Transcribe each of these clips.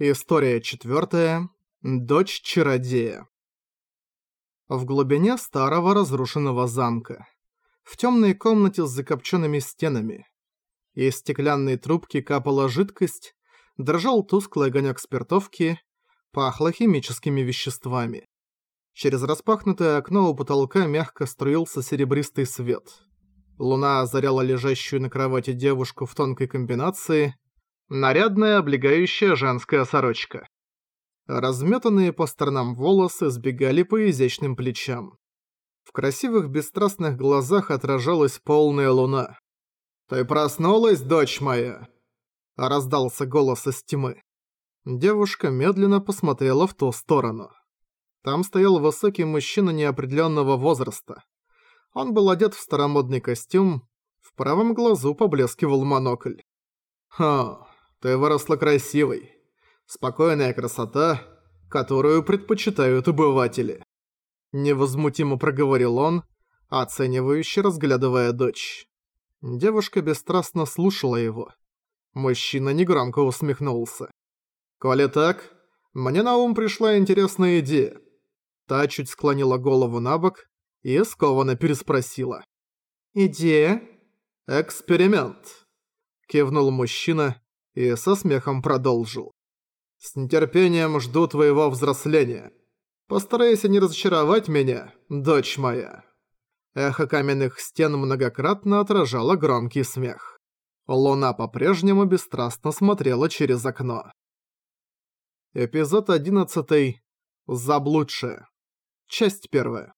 История четвертая. Дочь чародея. В глубине старого разрушенного замка. В темной комнате с закопченными стенами. Из стеклянной трубки капала жидкость, дрожал тусклый огонек спиртовки, пахло химическими веществами. Через распахнутое окно у потолка мягко струился серебристый свет. Луна озаряла лежащую на кровати девушку в тонкой комбинации – Нарядная облегающая женская сорочка. Разметанные по сторонам волосы сбегали по изящным плечам. В красивых бесстрастных глазах отражалась полная луна. «Ты проснулась, дочь моя?» Раздался голос из тьмы. Девушка медленно посмотрела в ту сторону. Там стоял высокий мужчина неопределенного возраста. Он был одет в старомодный костюм, в правом глазу поблескивал монокль. «Ха, ты выросла красивой. Спокойная красота, которую предпочитают обыватели. Невозмутимо проговорил он, оценивающе разглядывая дочь. Девушка бесстрастно слушала его. Мужчина негромко усмехнулся. «Коли так, мне на ум пришла интересная идея». Та чуть склонила голову на бок и скованно переспросила. «Идея?» «Эксперимент», — кивнул мужчина, и со смехом продолжил. «С нетерпением жду твоего взросления. Постарайся не разочаровать меня, дочь моя». Эхо каменных стен многократно отражало громкий смех. Луна по-прежнему бесстрастно смотрела через окно. Эпизод 11. Заблудшая. Часть 1.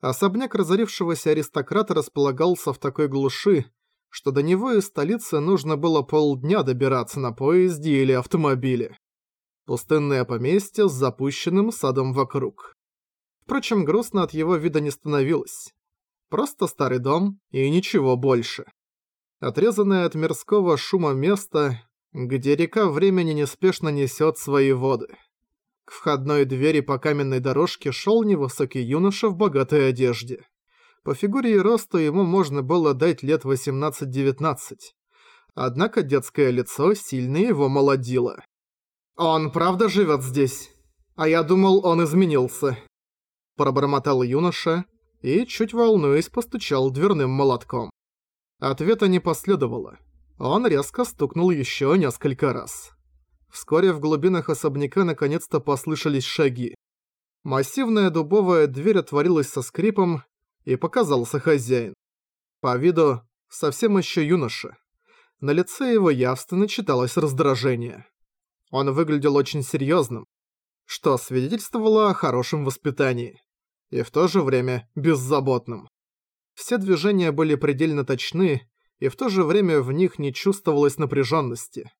Особняк разорившегося аристократа располагался в такой глуши, что до него из столицы нужно было полдня добираться на поезде или автомобиле. Пустынное поместье с запущенным садом вокруг. Впрочем, грустно от его вида не становилось. Просто старый дом и ничего больше. Отрезанное от мирского шума место, где река времени неспешно несет свои воды. К входной двери по каменной дорожке шел невысокий юноша в богатой одежде. По фигуре и росту ему можно было дать лет 18-19. Однако детское лицо сильно его молодило. «Он правда живет здесь? А я думал, он изменился». Пробормотал юноша и, чуть волнуясь, постучал дверным молотком. Ответа не последовало. Он резко стукнул еще несколько раз. Вскоре в глубинах особняка наконец-то послышались шаги. Массивная дубовая дверь отворилась со скрипом, и показался хозяин. По виду совсем еще юноша. На лице его явственно читалось раздражение. Он выглядел очень серьезным, что свидетельствовало о хорошем воспитании, и в то же время беззаботным. Все движения были предельно точны, и в то же время в них не чувствовалось напряженности.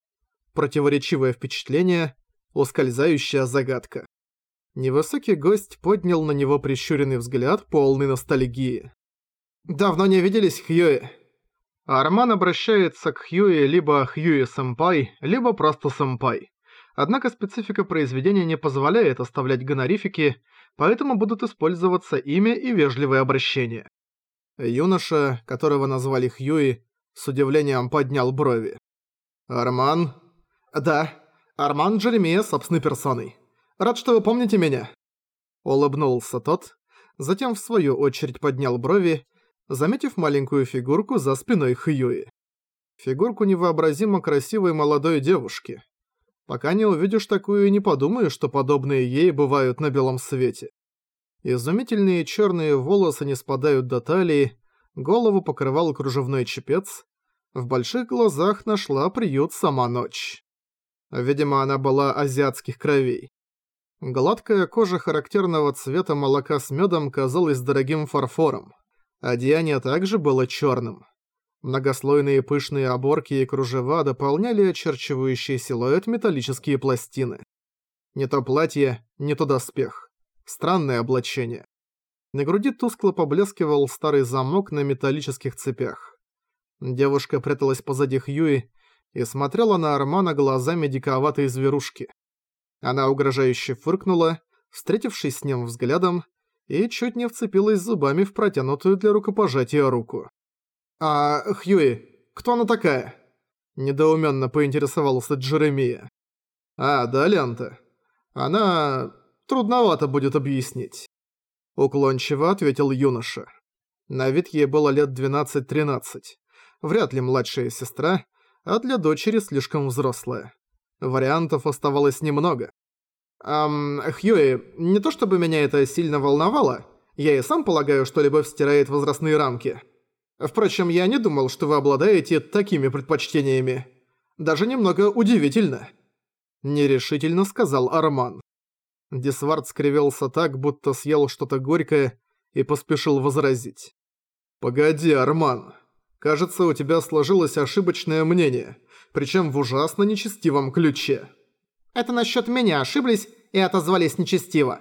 Противоречивое впечатление, ускользающая загадка. Невысокий гость поднял на него прищуренный взгляд, полный ностальгии. «Давно не виделись, Хьюи?» Арман обращается к Хьюи либо Хьюи-сэмпай, либо просто сэмпай. Однако специфика произведения не позволяет оставлять гонорифики, поэтому будут использоваться имя и вежливое обращение. Юноша, которого назвали Хьюи, с удивлением поднял брови. «Арман?» «Да, Арман Джеремия собственной персоной. Рад, что вы помните меня». Улыбнулся тот, затем в свою очередь поднял брови, заметив маленькую фигурку за спиной Хьюи. Фигурку невообразимо красивой молодой девушки. Пока не увидишь такую и не подумаешь, что подобные ей бывают на белом свете. Изумительные черные волосы не спадают до талии, голову покрывал кружевной чепец, в больших глазах нашла приют сама ночь. Видимо, она была азиатских кровей. Гладкая кожа характерного цвета молока с медом казалась дорогим фарфором. Одеяние также было черным. Многослойные пышные оборки и кружева дополняли очерчивающий силуэт металлические пластины. Не то платье, не то доспех. Странное облачение. На груди тускло поблескивал старый замок на металлических цепях. Девушка пряталась позади Хьюи и смотрела на Армана глазами диковатой зверушки. Она угрожающе фыркнула, встретившись с ним взглядом, и чуть не вцепилась зубами в протянутую для рукопожатия руку. «А, Хьюи, кто она такая?» Недоуменно поинтересовался Джеремия. А, да, лента. Она... трудновато будет объяснить. Уклончиво ответил юноша. На вид ей было лет 12-13. Вряд ли младшая сестра, а для дочери слишком взрослая. Вариантов оставалось немного. Эм, Хьюи, не то чтобы меня это сильно волновало, я и сам полагаю, что любовь стирает возрастные рамки. Впрочем, я не думал, что вы обладаете такими предпочтениями. Даже немного удивительно. Нерешительно сказал Арман. Дисвард скривился так, будто съел что-то горькое, и поспешил возразить. «Погоди, Арман. Кажется, у тебя сложилось ошибочное мнение, причем в ужасно нечестивом ключе». «Это насчет меня ошиблись и отозвались нечестиво».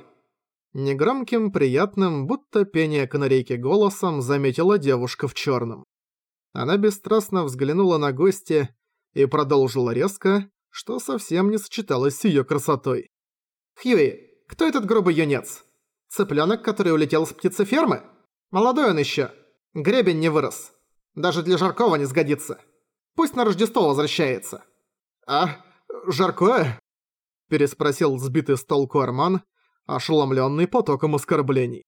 Негромким, приятным, будто пение канарейки голосом заметила девушка в черном. Она бесстрастно взглянула на гостя и продолжила резко, что совсем не сочеталось с её красотой. «Хьюи, кто этот грубый юнец? Цыплёнок, который улетел с птицефермы? Молодой он ещё. Гребень не вырос. Даже для Жаркова не сгодится. Пусть на Рождество возвращается». «А, Жаркое?» переспросил сбитый с толку Арман, ошеломлённый потоком оскорблений.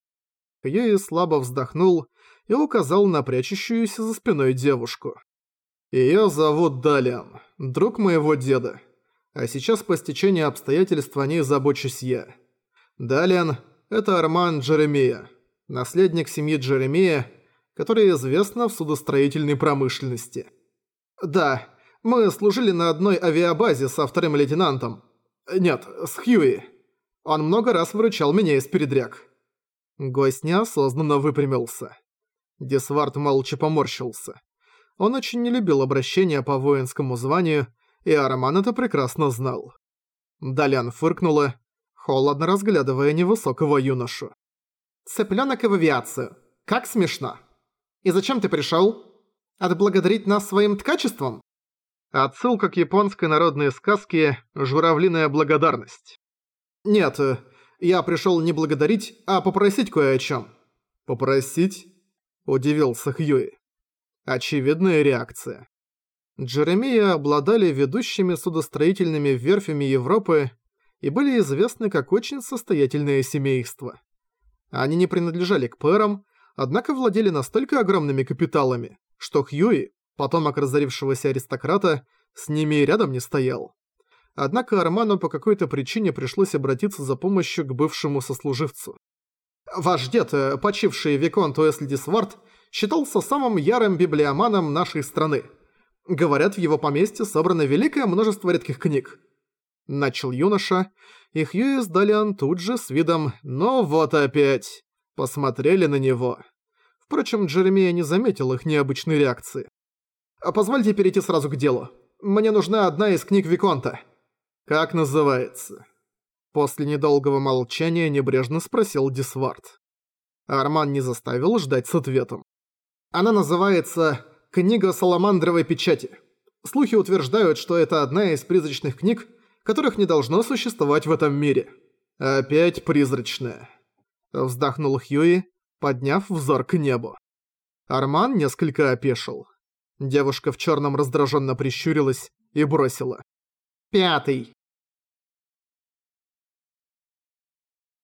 Хьюи слабо вздохнул и указал на прячущуюся за спиной девушку. Её зовут Далиан, друг моего деда. А сейчас по стечению обстоятельств о ней забочусь я. Далиан – это Арман Джеремия, наследник семьи Джеремия, который известна в судостроительной промышленности. Да, мы служили на одной авиабазе со вторым лейтенантом. Нет, с Хьюи. Он много раз выручал меня из передряг. Гость неосознанно выпрямился. Десвард молча поморщился. Он очень не любил обращения по воинскому званию, и Арман это прекрасно знал. Далян фыркнула, холодно разглядывая невысокого юношу. «Цыплёнок и в авиацию. Как смешно. И зачем ты пришёл? Отблагодарить нас своим ткачеством?» Отсылка к японской народной сказке «Журавлиная благодарность». «Нет, я пришёл не благодарить, а попросить кое о чём». «Попросить?» – удивился Хьюи. Очевидная реакция. Джеремия обладали ведущими судостроительными верфями Европы и были известны как очень состоятельное семейство. Они не принадлежали к пэрам, однако владели настолько огромными капиталами, что Хьюи, потомок разорившегося аристократа, с ними и рядом не стоял. Однако Арману по какой-то причине пришлось обратиться за помощью к бывшему сослуживцу. Ваш дед, э, почивший Виконт Уэсли Дисвард, считался самым ярым библиоманом нашей страны. Говорят, в его поместье собрано великое множество редких книг. Начал юноша, и Хьюи с Далиан тут же с видом «Ну вот опять!» посмотрели на него. Впрочем, Джеремия не заметил их необычной реакции. «А позвольте перейти сразу к делу. Мне нужна одна из книг Виконта». «Как называется?» После недолгого молчания небрежно спросил Дисвард. Арман не заставил ждать с ответом. Она называется «Книга Саламандровой печати». Слухи утверждают, что это одна из призрачных книг, которых не должно существовать в этом мире. Опять призрачная. Вздохнул Хьюи, подняв взор к небу. Арман несколько опешил. Девушка в черном раздраженно прищурилась и бросила. «Пятый».